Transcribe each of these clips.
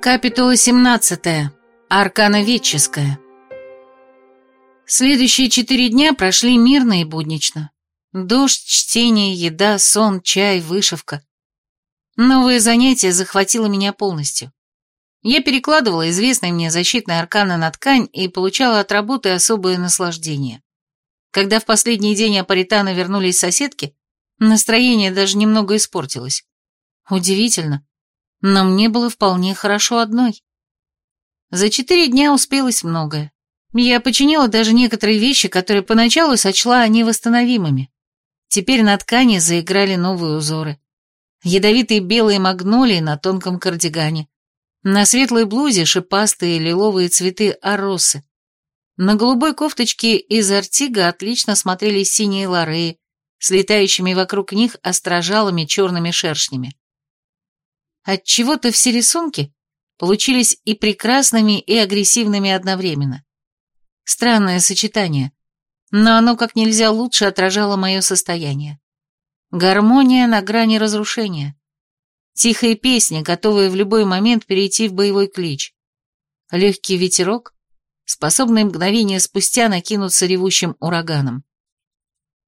Капитула 17. Аркана Ветческая. Следующие четыре дня прошли мирно и буднично. Дождь, чтение, еда, сон, чай, вышивка. Новое занятие захватило меня полностью. Я перекладывала известные мне защитные арканы на ткань и получала от работы особое наслаждение. Когда в последний день Апаритана вернулись соседки, настроение даже немного испортилось. Удивительно, но мне было вполне хорошо одной. За четыре дня успелось многое. Я починила даже некоторые вещи, которые поначалу сочла невосстановимыми. Теперь на ткани заиграли новые узоры. Ядовитые белые магнолии на тонком кардигане. На светлой блузе шипастые лиловые цветы оросы. На голубой кофточке из артига отлично смотрелись синие лореи, с летающими вокруг них острожалыми черными шершнями. Отчего-то все рисунки получились и прекрасными, и агрессивными одновременно. Странное сочетание, но оно как нельзя лучше отражало мое состояние. Гармония на грани разрушения. Тихая песня, готовая в любой момент перейти в боевой клич. Легкий ветерок, способный мгновение спустя накинуться ревущим ураганом.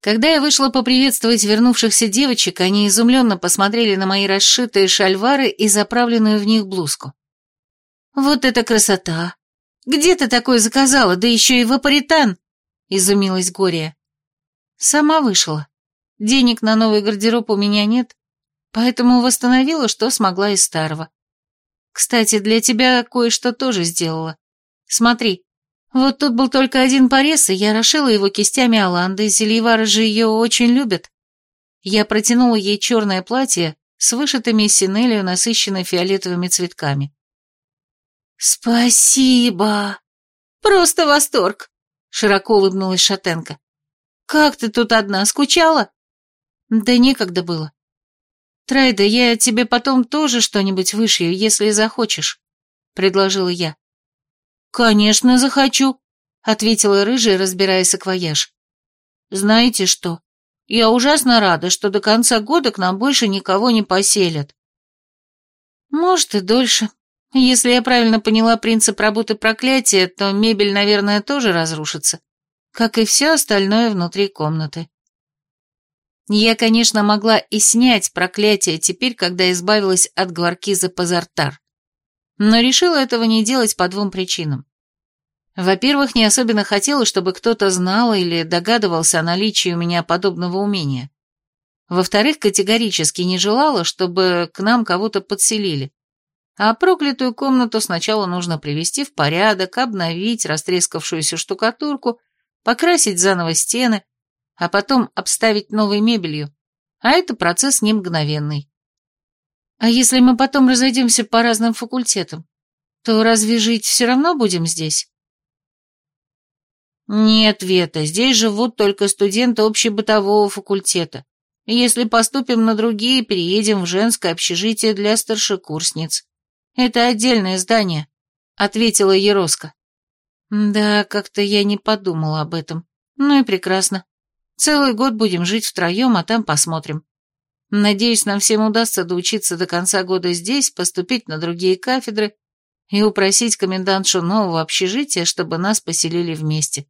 Когда я вышла поприветствовать вернувшихся девочек, они изумленно посмотрели на мои расшитые шальвары и заправленную в них блузку. «Вот это красота! Где ты такое заказала, да еще и вапоритан?» — изумилась Гория. «Сама вышла. Денег на новый гардероб у меня нет, поэтому восстановила, что смогла из старого. Кстати, для тебя кое-что тоже сделала. Смотри, вот тут был только один порез, и я расшила его кистями Аланды, зельевары же ее очень любят. Я протянула ей черное платье с вышитыми синелью насыщенной фиолетовыми цветками. «Спасибо! Просто восторг!» — широко улыбнулась Шатенко. «Как ты тут одна, скучала?» «Да некогда было. Трайда, я тебе потом тоже что-нибудь вышью, если захочешь», — предложила я. «Конечно, захочу», — ответила рыжая, разбирая саквояж. «Знаете что? Я ужасно рада, что до конца года к нам больше никого не поселят». «Может, и дольше. Если я правильно поняла принцип работы проклятия, то мебель, наверное, тоже разрушится, как и все остальное внутри комнаты». Я, конечно, могла и снять проклятие теперь, когда избавилась от гваркиза Пазартар но решила этого не делать по двум причинам. Во-первых, не особенно хотела, чтобы кто-то знал или догадывался о наличии у меня подобного умения. Во-вторых, категорически не желала, чтобы к нам кого-то подселили. А проклятую комнату сначала нужно привести в порядок, обновить растрескавшуюся штукатурку, покрасить заново стены, а потом обставить новой мебелью. А это процесс не мгновенный. А если мы потом разойдемся по разным факультетам, то разве жить все равно будем здесь? Нет, Вета, здесь живут только студенты общебытового факультета. Если поступим на другие, переедем в женское общежитие для старшекурсниц. Это отдельное здание, ответила Ероска. Да, как-то я не подумала об этом. Ну и прекрасно. Целый год будем жить втроем, а там посмотрим. Надеюсь, нам всем удастся доучиться до конца года здесь, поступить на другие кафедры и упросить комендантшу нового общежития, чтобы нас поселили вместе.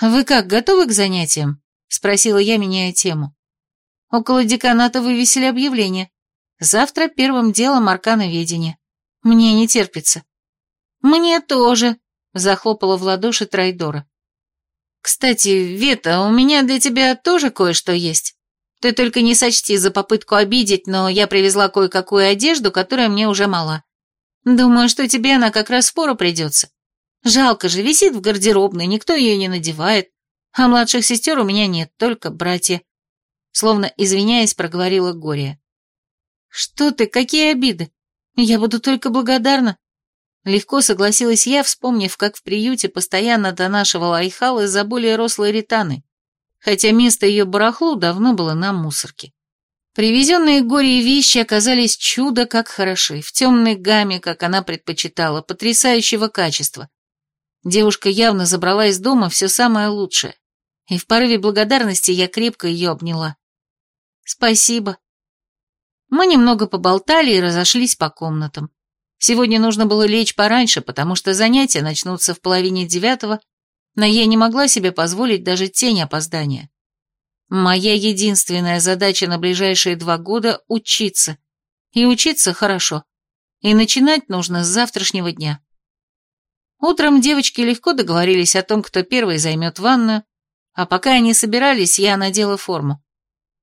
«Вы как, готовы к занятиям?» — спросила я, меняя тему. «Около деканата вывесили объявление. Завтра первым делом аркановедение. Мне не терпится». «Мне тоже», — захлопала в ладоши Трайдора. «Кстати, Вета, у меня для тебя тоже кое-что есть». Ты только не сочти за попытку обидеть, но я привезла кое-какую одежду, которая мне уже мала. Думаю, что тебе она как раз пору придется. Жалко же, висит в гардеробной, никто ее не надевает, а младших сестер у меня нет, только братья. Словно извиняясь, проговорила Гория. Что ты, какие обиды? Я буду только благодарна. Легко согласилась я, вспомнив, как в приюте постоянно донашивала Айхал из-за более рослой ританы хотя место ее барахлу давно было на мусорке. Привезенные горе вещи оказались чудо как хороши, в темной гамме, как она предпочитала, потрясающего качества. Девушка явно забрала из дома все самое лучшее, и в порыве благодарности я крепко ее обняла. «Спасибо». Мы немного поболтали и разошлись по комнатам. Сегодня нужно было лечь пораньше, потому что занятия начнутся в половине девятого, но я не могла себе позволить даже тень опоздания. Моя единственная задача на ближайшие два года — учиться. И учиться хорошо. И начинать нужно с завтрашнего дня. Утром девочки легко договорились о том, кто первый займет ванную, а пока они собирались, я надела форму.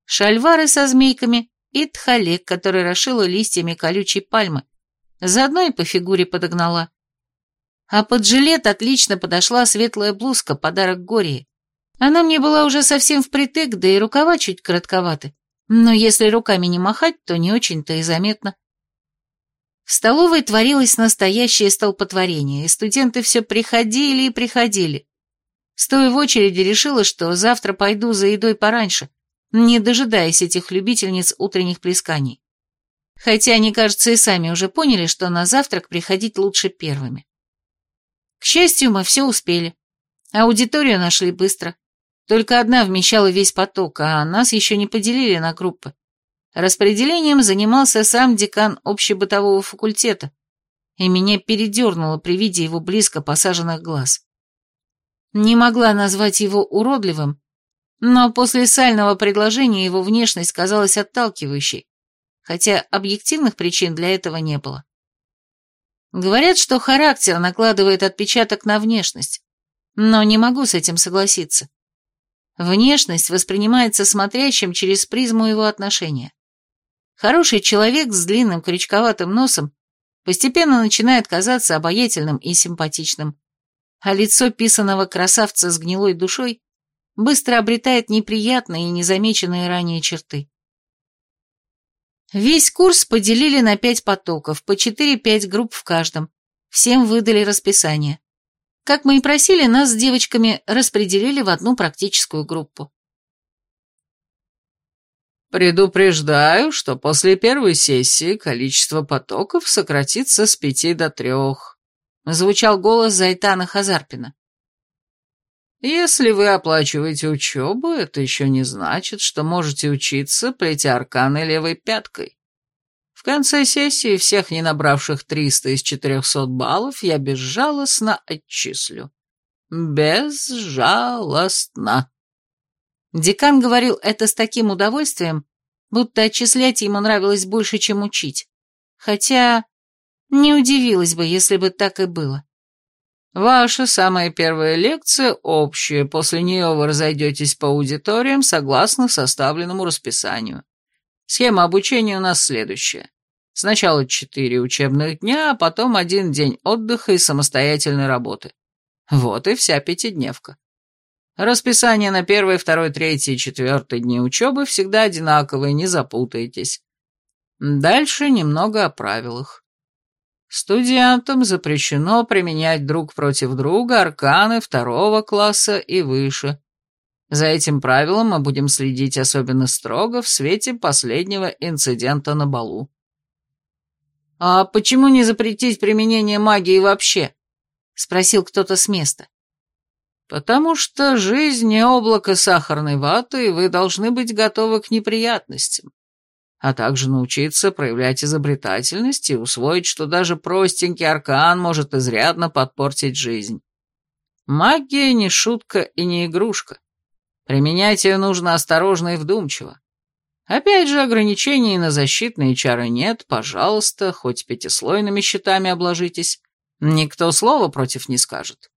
Шальвары со змейками и тхалек, который расшила листьями колючей пальмы, заодно и по фигуре подогнала. А под жилет отлично подошла светлая блузка, подарок Гории. Она мне была уже совсем впритык, да и рукава чуть коротковаты. Но если руками не махать, то не очень-то и заметно. В столовой творилось настоящее столпотворение, и студенты все приходили и приходили. Стоя в очереди, решила, что завтра пойду за едой пораньше, не дожидаясь этих любительниц утренних плесканий. Хотя они, кажется, и сами уже поняли, что на завтрак приходить лучше первыми. К счастью, мы все успели. Аудиторию нашли быстро. Только одна вмещала весь поток, а нас еще не поделили на группы. Распределением занимался сам декан общебытового факультета, и меня передернуло при виде его близко посаженных глаз. Не могла назвать его уродливым, но после сального предложения его внешность казалась отталкивающей, хотя объективных причин для этого не было. Говорят, что характер накладывает отпечаток на внешность, но не могу с этим согласиться. Внешность воспринимается смотрящим через призму его отношения. Хороший человек с длинным крючковатым носом постепенно начинает казаться обаятельным и симпатичным, а лицо писаного красавца с гнилой душой быстро обретает неприятные и незамеченные ранее черты. Весь курс поделили на пять потоков, по 4-5 групп в каждом. Всем выдали расписание. Как мы и просили, нас с девочками распределили в одну практическую группу. Предупреждаю, что после первой сессии количество потоков сократится с пяти до трех. Звучал голос Зайтана Хазарпина. Если вы оплачиваете учебу, это еще не значит, что можете учиться, плетя арканы левой пяткой. В конце сессии всех не набравших 300 из 400 баллов я безжалостно отчислю. Безжалостно. Декан говорил это с таким удовольствием, будто отчислять ему нравилось больше, чем учить. Хотя не удивилась бы, если бы так и было. Ваша самая первая лекция общая, после нее вы разойдетесь по аудиториям согласно составленному расписанию. Схема обучения у нас следующая. Сначала четыре учебных дня, а потом один день отдыха и самостоятельной работы. Вот и вся пятидневка. Расписание на первый, второй, третий и четвертый дни учебы всегда одинаковые, не запутайтесь. Дальше немного о правилах. Студентам запрещено применять друг против друга арканы второго класса и выше. За этим правилом мы будем следить особенно строго в свете последнего инцидента на балу. «А почему не запретить применение магии вообще?» — спросил кто-то с места. Потому что жизнь не облако сахарной ваты, и вы должны быть готовы к неприятностям, а также научиться проявлять изобретательность и усвоить, что даже простенький аркан может изрядно подпортить жизнь. Магия не шутка и не игрушка. Применять ее нужно осторожно и вдумчиво. Опять же, ограничений на защитные чары нет, пожалуйста, хоть пятислойными щитами обложитесь. Никто слова против не скажет.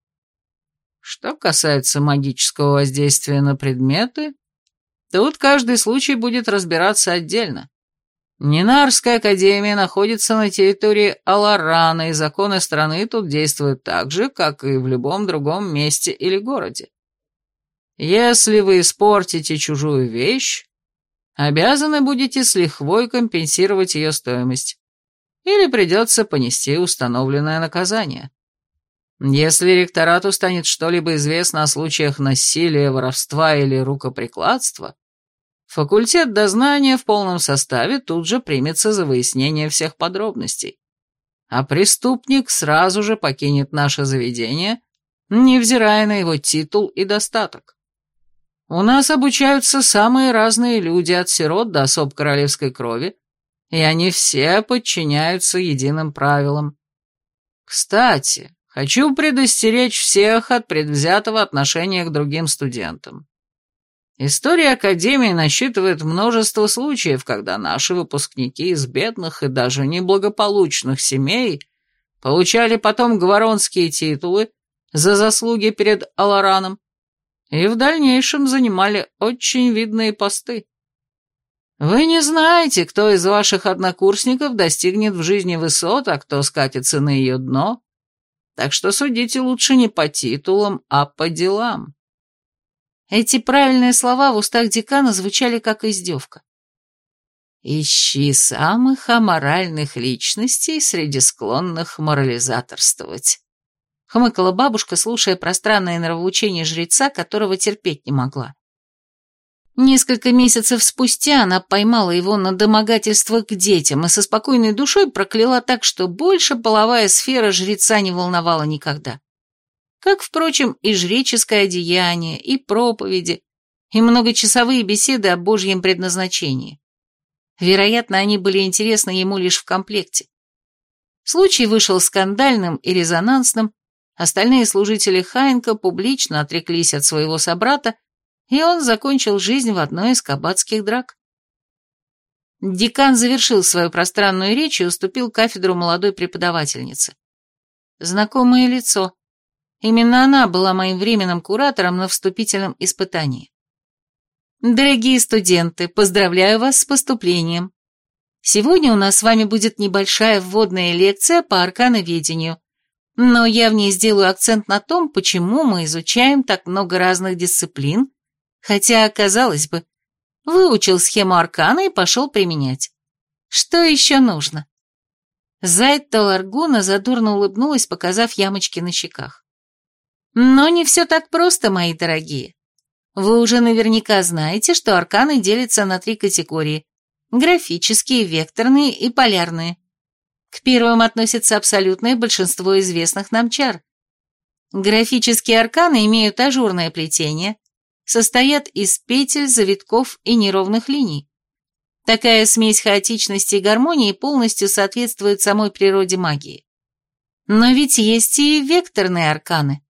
Что касается магического воздействия на предметы, тут каждый случай будет разбираться отдельно. Нинарская академия находится на территории Аларана, и законы страны тут действуют так же, как и в любом другом месте или городе. Если вы испортите чужую вещь, обязаны будете с лихвой компенсировать ее стоимость, или придется понести установленное наказание. Если ректорату станет что-либо известно о случаях насилия, воровства или рукоприкладства, факультет дознания в полном составе тут же примется за выяснение всех подробностей. А преступник сразу же покинет наше заведение, невзирая на его титул и достаток. У нас обучаются самые разные люди, от сирот до особ королевской крови, и они все подчиняются единым правилам. Кстати, хочу предостеречь всех от предвзятого отношения к другим студентам. История Академии насчитывает множество случаев, когда наши выпускники из бедных и даже неблагополучных семей получали потом гваронские титулы за заслуги перед Алараном и в дальнейшем занимали очень видные посты. Вы не знаете, кто из ваших однокурсников достигнет в жизни высот, а кто скатится на ее дно, так что судите лучше не по титулам, а по делам. Эти правильные слова в устах декана звучали как издевка. «Ищи самых аморальных личностей среди склонных морализаторствовать», — хмыкала бабушка, слушая пространное нравоучение жреца, которого терпеть не могла. Несколько месяцев спустя она поймала его на домогательствах к детям и со спокойной душой прокляла так, что больше половая сфера жреца не волновала никогда как, впрочем, и жреческое одеяние, и проповеди, и многочасовые беседы о Божьем предназначении. Вероятно, они были интересны ему лишь в комплекте. Случай вышел скандальным и резонансным, остальные служители Хайнка публично отреклись от своего собрата, и он закончил жизнь в одной из кабацких драк. Декан завершил свою пространную речь и уступил кафедру молодой преподавательнице. Знакомое лицо, Именно она была моим временным куратором на вступительном испытании. Дорогие студенты, поздравляю вас с поступлением. Сегодня у нас с вами будет небольшая вводная лекция по аркановедению, но я в ней сделаю акцент на том, почему мы изучаем так много разных дисциплин, хотя, казалось бы, выучил схему аркана и пошел применять. Что еще нужно? Зайд Таларгуна задурно улыбнулась, показав ямочки на щеках. Но не все так просто, мои дорогие. Вы уже наверняка знаете, что арканы делятся на три категории – графические, векторные и полярные. К первым относится абсолютное большинство известных нам чар. Графические арканы имеют ажурное плетение, состоят из петель, завитков и неровных линий. Такая смесь хаотичности и гармонии полностью соответствует самой природе магии. Но ведь есть и векторные арканы –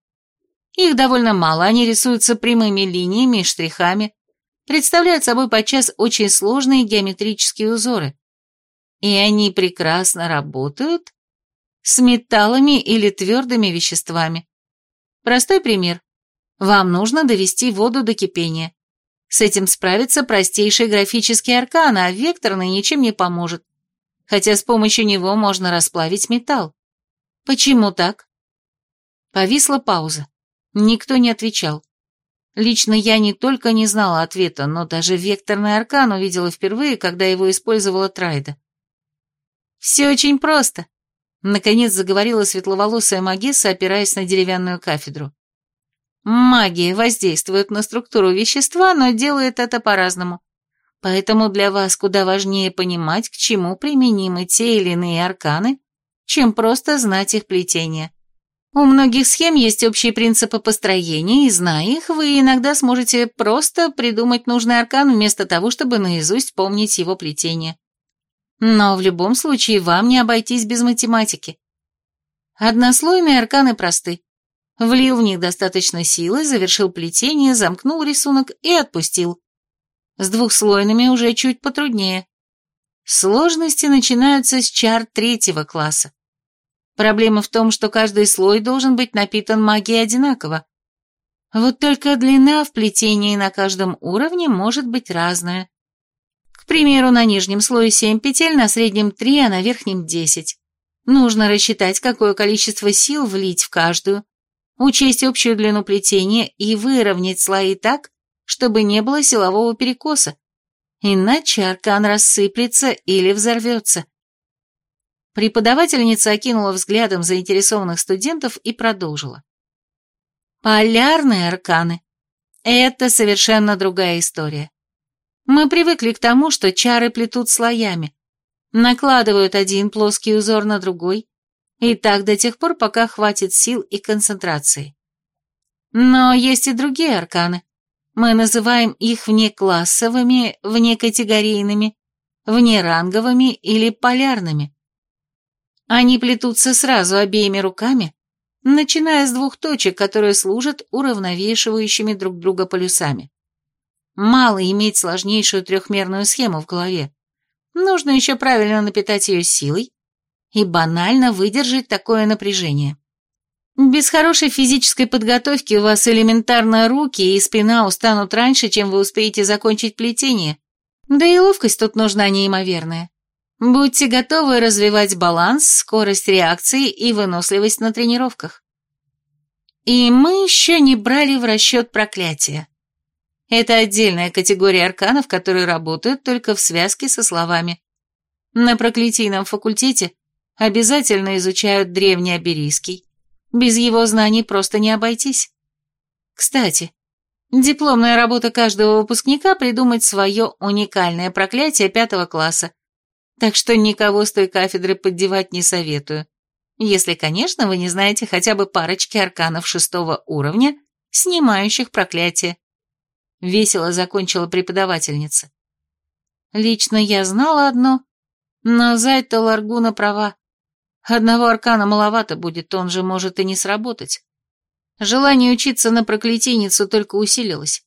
их довольно мало, они рисуются прямыми линиями и штрихами, представляют собой подчас очень сложные геометрические узоры. И они прекрасно работают с металлами или твердыми веществами. Простой пример. Вам нужно довести воду до кипения. С этим справится простейший графический аркан, а векторный ничем не поможет, хотя с помощью него можно расплавить металл. Почему так? Повисла пауза. Никто не отвечал. Лично я не только не знала ответа, но даже векторный аркан увидела впервые, когда его использовала Трайда. «Все очень просто», — наконец заговорила светловолосая магесса, опираясь на деревянную кафедру. «Магия воздействует на структуру вещества, но делает это по-разному. Поэтому для вас куда важнее понимать, к чему применимы те или иные арканы, чем просто знать их плетение. У многих схем есть общие принципы построения, и зная их, вы иногда сможете просто придумать нужный аркан вместо того, чтобы наизусть помнить его плетение. Но в любом случае вам не обойтись без математики. Однослойные арканы просты. Влил в них достаточно силы, завершил плетение, замкнул рисунок и отпустил. С двухслойными уже чуть потруднее. Сложности начинаются с чар третьего класса. Проблема в том, что каждый слой должен быть напитан магией одинаково. Вот только длина в плетении на каждом уровне может быть разная. К примеру, на нижнем слое 7 петель, на среднем 3, а на верхнем 10. Нужно рассчитать, какое количество сил влить в каждую, учесть общую длину плетения и выровнять слои так, чтобы не было силового перекоса. Иначе аркан рассыплется или взорвется. Преподавательница окинула взглядом заинтересованных студентов и продолжила. Полярные арканы – это совершенно другая история. Мы привыкли к тому, что чары плетут слоями, накладывают один плоский узор на другой, и так до тех пор, пока хватит сил и концентрации. Но есть и другие арканы. Мы называем их внеклассовыми, внекатегорийными, внеранговыми или полярными. Они плетутся сразу обеими руками, начиная с двух точек, которые служат уравновешивающими друг друга полюсами. Мало иметь сложнейшую трехмерную схему в голове. Нужно еще правильно напитать ее силой и банально выдержать такое напряжение. Без хорошей физической подготовки у вас элементарно руки и спина устанут раньше, чем вы успеете закончить плетение. Да и ловкость тут нужна неимоверная. Будьте готовы развивать баланс, скорость реакции и выносливость на тренировках. И мы еще не брали в расчет проклятия. Это отдельная категория арканов, которые работают только в связке со словами. На проклятийном факультете обязательно изучают древний аберийский, без его знаний просто не обойтись. Кстати, дипломная работа каждого выпускника придумать свое уникальное проклятие пятого класса, так что никого с той кафедры поддевать не советую, если, конечно, вы не знаете хотя бы парочки арканов шестого уровня, снимающих проклятие. Весело закончила преподавательница. Лично я знала одно, но Зайта Ларгуна права. Одного аркана маловато будет, он же может и не сработать. Желание учиться на проклятийницу только усилилось.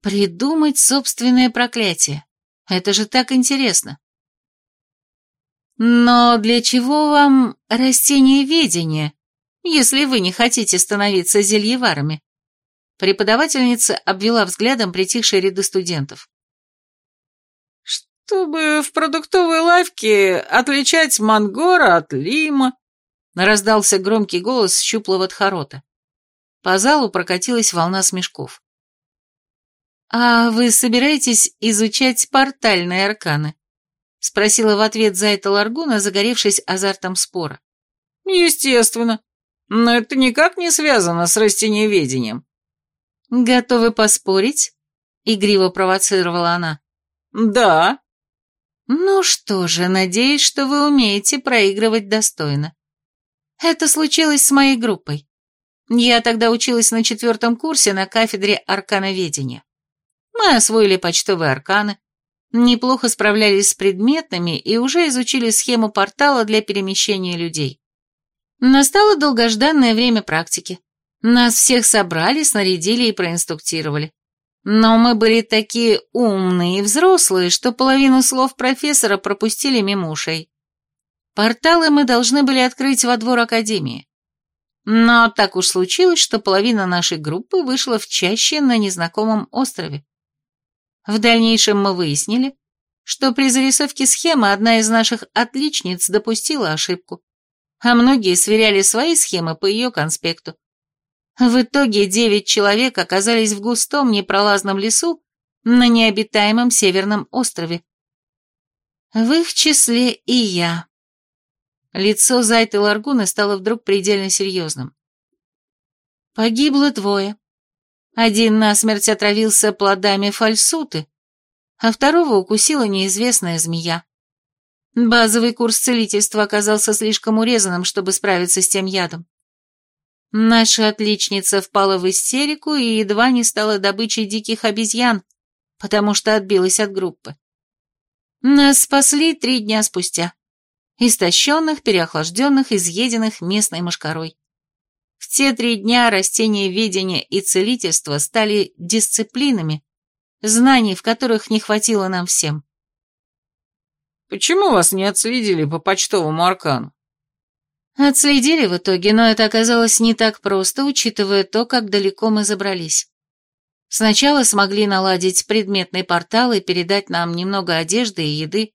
Придумать собственное проклятие. Это же так интересно. Но для чего вам растение видения, если вы не хотите становиться зельеварами? Преподавательница обвела взглядом притихшие ряды студентов. «Чтобы в продуктовой лавке отличать мангора от лима», раздался громкий голос щуплого тхорота. По залу прокатилась волна смешков. «А вы собираетесь изучать портальные арканы?» Спросила в ответ Зайта Ларгуна, загоревшись азартом спора. «Естественно. Но это никак не связано с растениеведением». «Готовы поспорить?» — игриво провоцировала она. «Да», «Ну что же, надеюсь, что вы умеете проигрывать достойно. Это случилось с моей группой. Я тогда училась на четвертом курсе на кафедре аркановедения. Мы освоили почтовые арканы, неплохо справлялись с предметными и уже изучили схему портала для перемещения людей. Настало долгожданное время практики. Нас всех собрали, снарядили и проинструктировали. Но мы были такие умные и взрослые, что половину слов профессора пропустили мимо ушей. Порталы мы должны были открыть во двор Академии. Но так уж случилось, что половина нашей группы вышла в чаще на незнакомом острове. В дальнейшем мы выяснили, что при зарисовке схемы одна из наших отличниц допустила ошибку, а многие сверяли свои схемы по ее конспекту. В итоге девять человек оказались в густом непролазном лесу на необитаемом северном острове. В их числе и я. Лицо Зайты Ларгуны стало вдруг предельно серьезным. Погибло двое. Один насмерть отравился плодами фальсуты, а второго укусила неизвестная змея. Базовый курс целительства оказался слишком урезанным, чтобы справиться с тем ядом. Наша отличница впала в истерику и едва не стала добычей диких обезьян, потому что отбилась от группы. Нас спасли три дня спустя. Истощенных, переохлажденных, изъеденных местной мошкарой. Те три дня растения видения и целительства стали дисциплинами, знаний в которых не хватило нам всем. «Почему вас не отследили по почтовому аркану?» Отследили в итоге, но это оказалось не так просто, учитывая то, как далеко мы забрались. Сначала смогли наладить предметный портал и передать нам немного одежды и еды,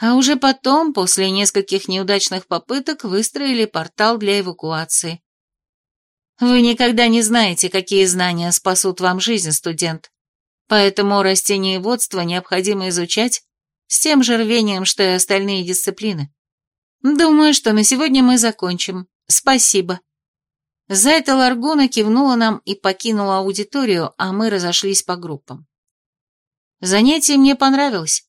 а уже потом, после нескольких неудачных попыток, выстроили портал для эвакуации. Вы никогда не знаете, какие знания спасут вам жизнь, студент. Поэтому растениеводство необходимо изучать с тем же рвением, что и остальные дисциплины. «Думаю, что на сегодня мы закончим. Спасибо». Зайта Ларгуна кивнула нам и покинула аудиторию, а мы разошлись по группам. Занятие мне понравилось.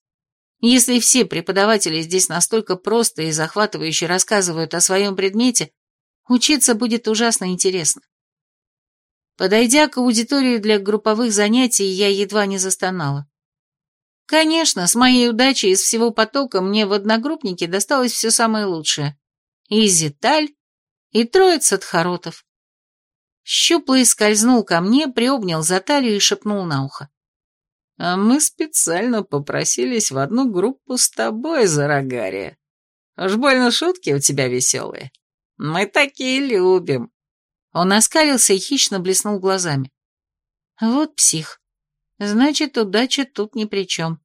Если все преподаватели здесь настолько просто и захватывающе рассказывают о своем предмете, учиться будет ужасно интересно. Подойдя к аудитории для групповых занятий, я едва не застонала. Конечно, с моей удачей из всего потока мне в одногруппнике досталось все самое лучшее. И Зиталь, и троица тхаротов. Щуплый скользнул ко мне, приобнял за талию и шепнул на ухо. «А мы специально попросились в одну группу с тобой, Зарагария. Уж больно шутки у тебя веселые. Мы такие любим». Он оскалился и хищно блеснул глазами. «Вот псих. Значит, удача тут ни при чем.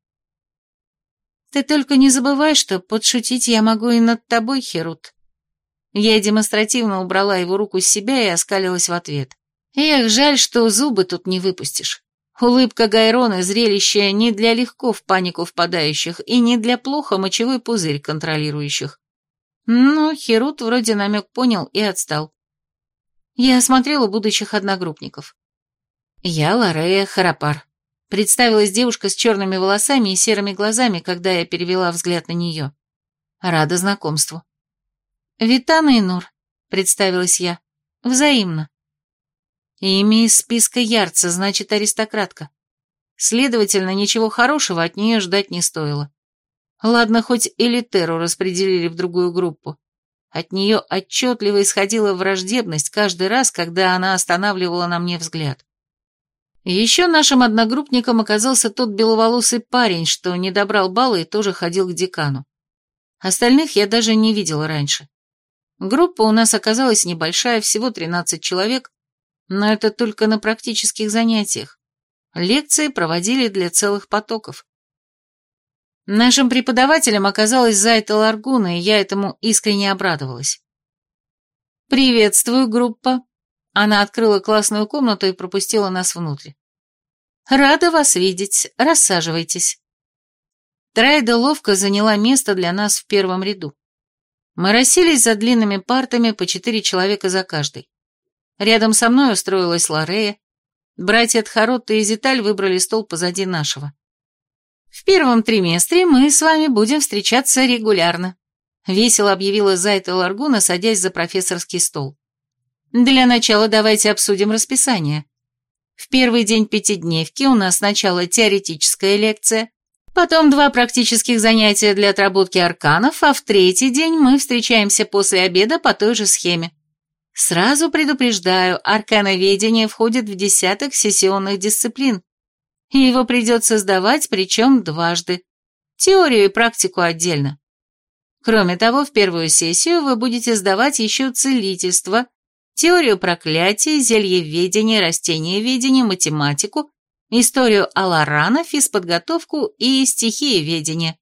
Ты только не забывай, что подшутить я могу и над тобой, Херут. Я демонстративно убрала его руку с себя и оскалилась в ответ. Эх, жаль, что зубы тут не выпустишь. Улыбка Гайрона – зрелище не для легко в панику впадающих и не для плохо мочевой пузырь контролирующих. Но Херут вроде намек понял и отстал. Я осмотрела будущих одногруппников. Я Ларея Харапар. Представилась девушка с черными волосами и серыми глазами, когда я перевела взгляд на нее. Рада знакомству. «Витана и Нур», — представилась я. «Взаимно». Имя из списка Ярца, значит, аристократка. Следовательно, ничего хорошего от нее ждать не стоило. Ладно, хоть Элитеру распределили в другую группу. От нее отчетливо исходила враждебность каждый раз, когда она останавливала на мне взгляд. Еще нашим одногруппником оказался тот беловолосый парень, что не добрал баллы и тоже ходил к декану. Остальных я даже не видела раньше. Группа у нас оказалась небольшая, всего 13 человек, но это только на практических занятиях. Лекции проводили для целых потоков. Нашим преподавателем оказалась Зайта Ларгуна, и я этому искренне обрадовалась. «Приветствую, группа», она открыла классную комнату и пропустила нас внутрь. «Рада вас видеть. Рассаживайтесь». Трайда ловко заняла место для нас в первом ряду. Мы расселись за длинными партами по четыре человека за каждой. Рядом со мной устроилась Ларея. Братья Тхаротта и Зиталь выбрали стол позади нашего. «В первом триместре мы с вами будем встречаться регулярно», — весело объявила Зайта Ларгуна, садясь за профессорский стол. Для начала давайте обсудим расписание. В первый день пятидневки у нас сначала теоретическая лекция, потом два практических занятия для отработки арканов, а в третий день мы встречаемся после обеда по той же схеме. Сразу предупреждаю, аркановедение входит в десяток сессионных дисциплин, и его придется сдавать, причем дважды. Теорию и практику отдельно. Кроме того, в первую сессию вы будете сдавать еще целительство – теорию проклятий, зельеведение, растениеведение, математику, историю Аларана, физподготовку и стихиеведение.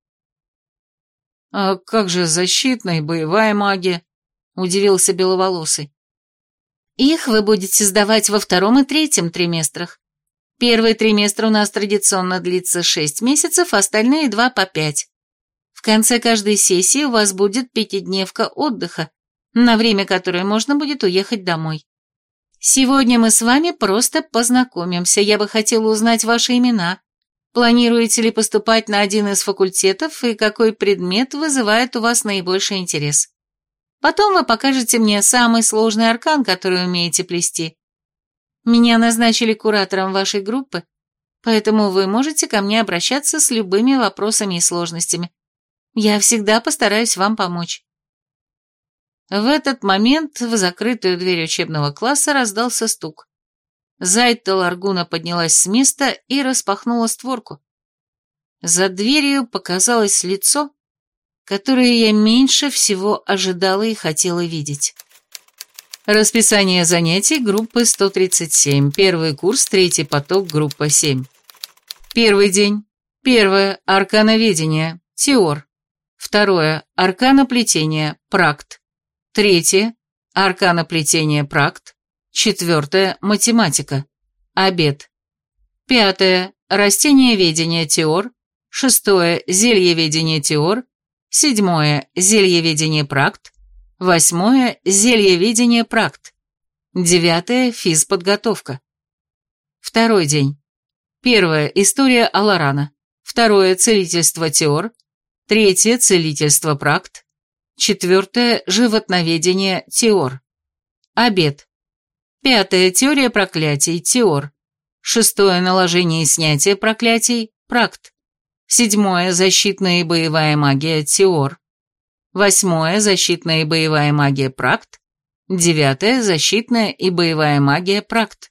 «А как же защитная и боевая магия?» – удивился Беловолосый. «Их вы будете сдавать во втором и третьем триместрах. Первый триместр у нас традиционно длится шесть месяцев, остальные два по пять. В конце каждой сессии у вас будет пятидневка отдыха, на время которое можно будет уехать домой. Сегодня мы с вами просто познакомимся. Я бы хотела узнать ваши имена. Планируете ли поступать на один из факультетов и какой предмет вызывает у вас наибольший интерес? Потом вы покажете мне самый сложный аркан, который умеете плести. Меня назначили куратором вашей группы, поэтому вы можете ко мне обращаться с любыми вопросами и сложностями. Я всегда постараюсь вам помочь. В этот момент в закрытую дверь учебного класса раздался стук. Зайта Ларгуна поднялась с места и распахнула створку. За дверью показалось лицо, которое я меньше всего ожидала и хотела видеть. Расписание занятий группы 137, первый курс, третий поток, группа 7. Первый день. Первое – аркановедение, теор. Второе – арканоплетение, практ. Третье – арканоплетение практ. Четвертое – математика. Обед. Пятое – растениеведение теор. Шестое – зельеведение теор. Седьмое – зельеведение практ. Восьмое – зельеведение практ. Девятое – физподготовка. Второй день. Первое – история Аларана. Второе – целительство теор. Третье – целительство практ. Четвертое – животноведение, теор. Обед. Пятое – теория проклятий, теор. Шестое – наложение и снятие проклятий, практ. Седьмое – защитная и боевая магия Теор. Восьмое – защитная и боевая магия Практ. Девятое – защитная и боевая магия Практ.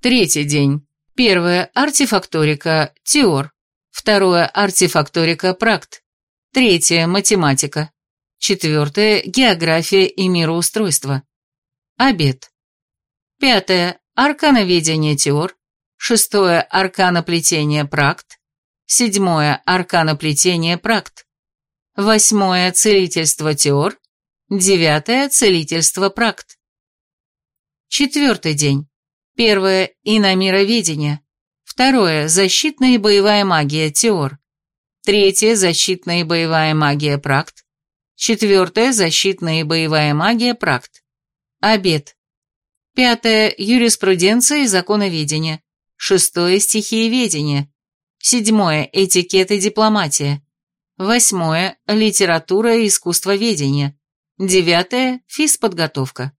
Третий день. Первое – артефакторика Теор. Второе – артефакторика Практ. Третье – математика. Четвертое – география и мироустройство. Обед. Пятое – аркановедение Теор. Шестое – арканоплетение Практ. Седьмое – арканоплетение Практ. Восьмое – целительство Теор. Девятое – целительство Практ. Четвертый день. Первое – иномироведение. Второе – защитная и боевая магия Теор. Третье – защитная и боевая магия Практ. Четвертое – защитная и боевая магия Практ. Обед. Пятое – юриспруденция и законоведение. Шестое – стихиеведение. Седьмое – этикет и дипломатия. Восьмое – литература и искусствоведение. Девятое – физподготовка.